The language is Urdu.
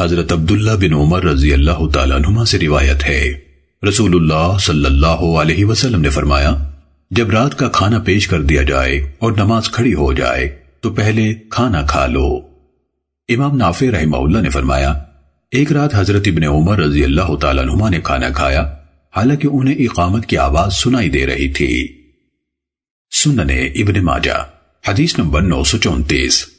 حضرت عبداللہ بن عمر رضی اللہ تعالیٰ عنہما سے روایت ہے۔ رسول اللہ صلی اللہ علیہ وسلم نے فرمایا، جب رات کا کھانا پیش کر دیا جائے اور نماز کھڑی ہو جائے، تو پہلے کھانا کھا لو۔ امام نافع رحمہ اللہ نے فرمایا، ایک رات حضرت ابن عمر رضی اللہ تعالیٰ عنہما نے کھانا کھایا، حالانکہ انہیں اقامت کی آواز سنائی دے رہی تھی۔ سننے ابن ماجہ، حدیث نمبر نو سو چونتیس۔